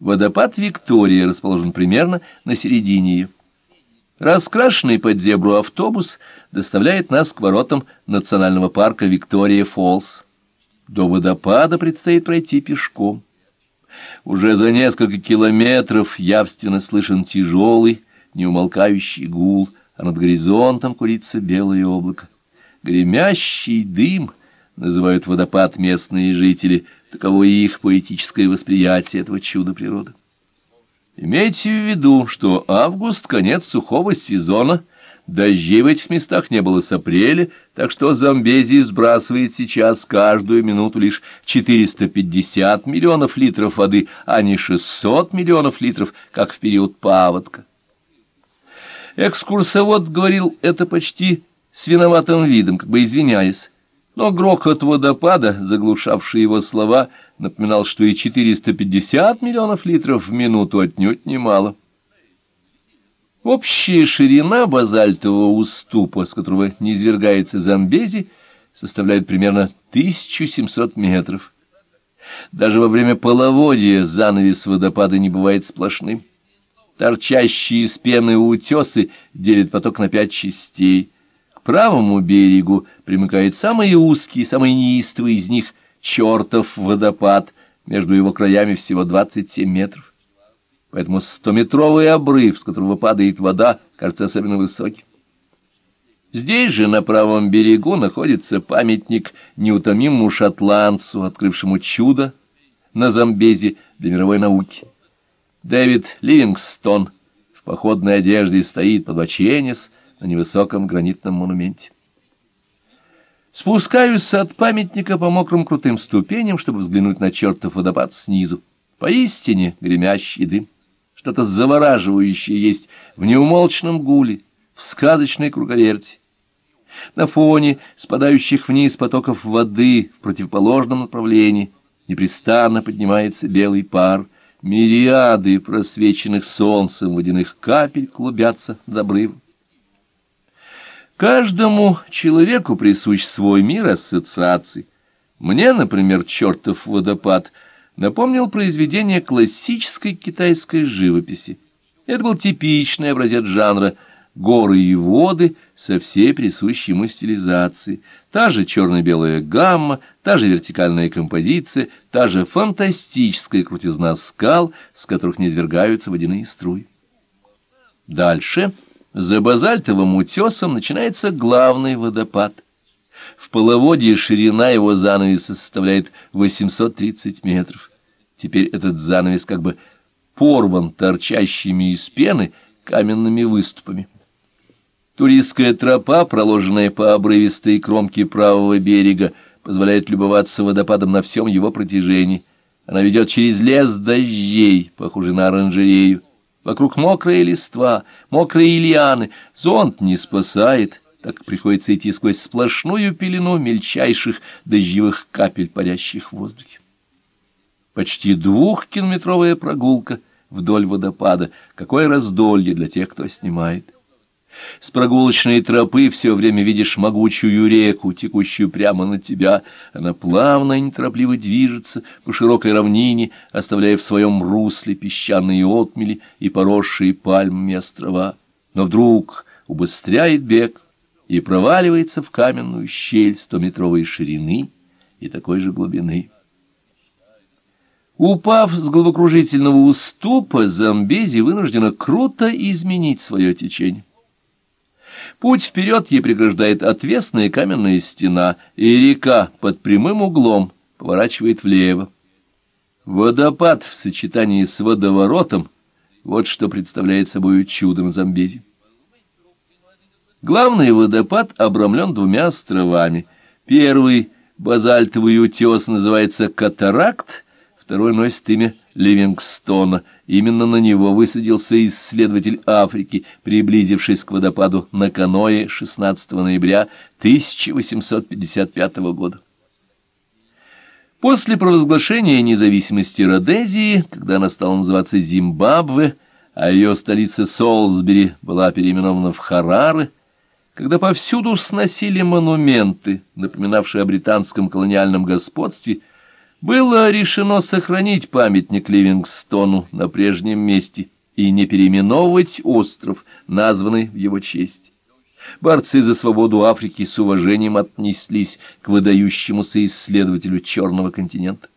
Водопад Виктория расположен примерно на середине ее. Раскрашенный под зебру автобус доставляет нас к воротам национального парка Виктория Фоллс. До водопада предстоит пройти пешком. Уже за несколько километров явственно слышен тяжелый, неумолкающий гул, а над горизонтом курится белое облако. Гремящий дым называют водопад местные жители, таково и их поэтическое восприятие этого чуда природы. Имейте в виду, что август — конец сухого сезона, дождей в этих местах не было с апреля, так что Замбези сбрасывает сейчас каждую минуту лишь 450 миллионов литров воды, а не 600 миллионов литров, как в период паводка. Экскурсовод говорил это почти с виноватым видом, как бы извиняясь, но грохот водопада, заглушавший его слова, напоминал, что и 450 миллионов литров в минуту отнюдь немало. Общая ширина базальтового уступа, с которого низвергается Замбези, составляет примерно 1700 метров. Даже во время половодья занавес водопада не бывает сплошным. Торчащие из пены утесы делят поток на пять частей. Правому берегу примыкает самый узкий, самый неистовый из них чертов водопад, между его краями всего 27 метров. Поэтому стометровый обрыв, с которого падает вода, кажется особенно высоким. Здесь же, на правом берегу, находится памятник неутомимому шотландцу, открывшему чудо на Замбезе для мировой науки. Дэвид Ливингстон в походной одежде стоит под Ваченес на невысоком гранитном монументе. Спускаюсь от памятника по мокрым крутым ступеням, чтобы взглянуть на чертов водопад снизу. Поистине гремящий дым. Что-то завораживающее есть в неумолчном гуле, в сказочной круговерти. На фоне спадающих вниз потоков воды в противоположном направлении непрестанно поднимается белый пар. Мириады просвеченных солнцем водяных капель клубятся над обрывом. Каждому человеку присущ свой мир ассоциаций. Мне, например, чертов водопад напомнил произведение классической китайской живописи. Это был типичный образец жанра горы и воды со всей присущей ему стилизацией, та же черно-белая гамма, та же вертикальная композиция, та же фантастическая крутизна скал, с которых не извергаются водяные струи. Дальше за базальтовым утесом начинается главный водопад. В половодье ширина его занавеса составляет 830 метров. Теперь этот занавес как бы порван торчащими из пены каменными выступами. Туристская тропа, проложенная по обрывистой кромке правого берега, позволяет любоваться водопадом на всем его протяжении. Она ведет через лес дождей, похожий на оранжерею. Вокруг мокрая листва, мокрые лианы. Зонт не спасает, так приходится идти сквозь сплошную пелену мельчайших дождевых капель, парящих в воздухе. Почти двухкилометровая прогулка вдоль водопада. Какое раздолье для тех, кто снимает. С прогулочной тропы все время видишь могучую реку, текущую прямо на тебя. Она плавно и неторопливо движется по широкой равнине, оставляя в своем русле песчаные отмели и поросшие пальмами острова. Но вдруг убыстряет бег и проваливается в каменную щель стометровой ширины и такой же глубины. Упав с головокружительного уступа, Замбези вынуждена круто изменить свое течение. Путь вперед ей преграждает отвесная каменная стена, и река под прямым углом поворачивает влево. Водопад в сочетании с водоворотом — вот что представляет собой чудо на Замбези. Главный водопад обрамлен двумя островами. Первый базальтовый утес называется Катаракт, второй носит имя Ливингстона. Именно на него высадился исследователь Африки, приблизившись к водопаду на каное 16 ноября 1855 года. После провозглашения независимости Родезии, когда она стала называться Зимбабве, а ее столица Солсбери была переименована в Хараре, когда повсюду сносили монументы, напоминавшие о британском колониальном господстве, Было решено сохранить памятник Ливингстону на прежнем месте и не переименовывать остров, названный в его честь. Борцы за свободу Африки с уважением отнеслись к выдающемуся исследователю Черного континента.